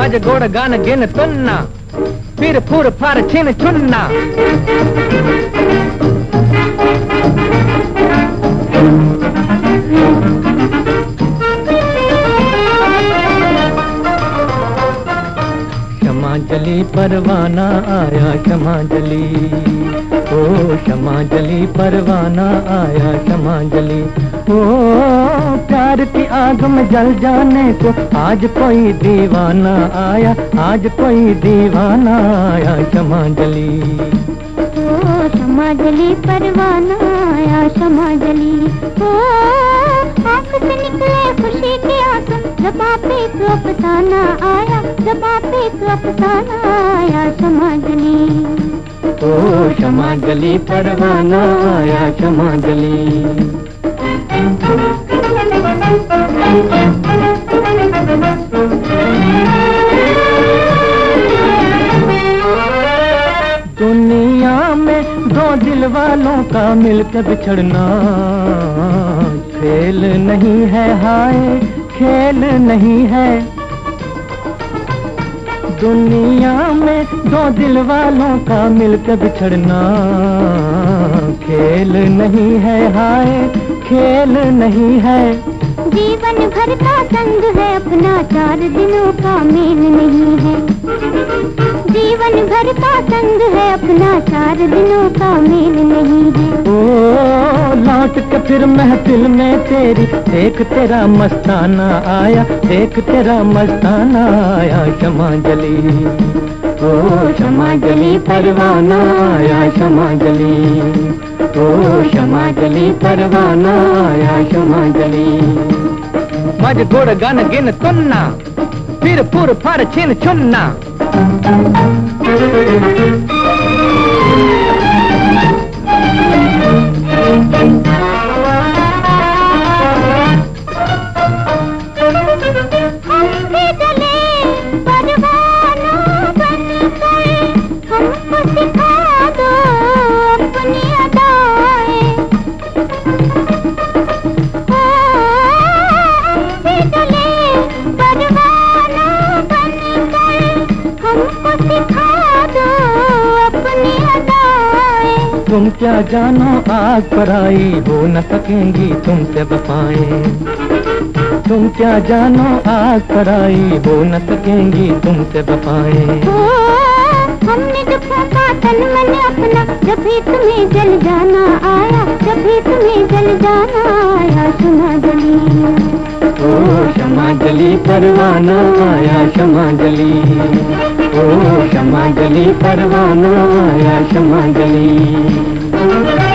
माझे गोड गान गिन तुन्ना फिर फुर फार छिन छुन्ना। जली परवाना आया, क्षमा जली। ओ, क्षमा जली परवाना आया, क्षमा जली। ओ, प्यार की आग में जल जाने को आज कोई दीवाना आया, आज कोई दीवाना आया, क्षमा जली। क्षमा जली परवाना आया, क्षमा जली। ओ, आँख से निकले खुशी के आँसू जबा पे तो अफसाना आया जबा आया क्षमा जली ओ क्षमा जली परवाना आया क्षमा जली दुनिया में दो दिल वालों का मिलकर बिछड़ना। खेल नहीं है हाय, खेल नहीं है दुनिया में दो दिल वालों का मिलकर बिछड़ना। खेल नहीं है हाय, खेल नहीं है। जीवन भर का संग है अपना, चार दिनों का मेल नहीं है। जीवन भर का संग है अपना चार दिनों का मेल नहीं ओ, लौट के फिर महफिल में तेरी, देख तेरा मस्ताना आया, देख तेरा मस्ताना आया, क्षमा जली। ओ, क्षमा जली परवाना आया, क्षमा जली। ओ, क्षमा जली परवाना आया, क्षमा जली। मज गोड गन गिन तुन्ना, फिर पुर फर छिन Thank you. तुम क्या जानो आग पर आई हो न सकेंगी तुमसे बपाएँ तुम क्या जानो आग पर आई हो न सकेंगी तुमसे बपाएँ हमने जब फूका तन मन अपना जब भी तुम्हें जल जाना आया जब भी तुम्हें जल जाना आया सुना जली। ओ क्षमा जली परवाना आया क्षमा जली। ओ क्षमा गली परवाना आया क्षमा गली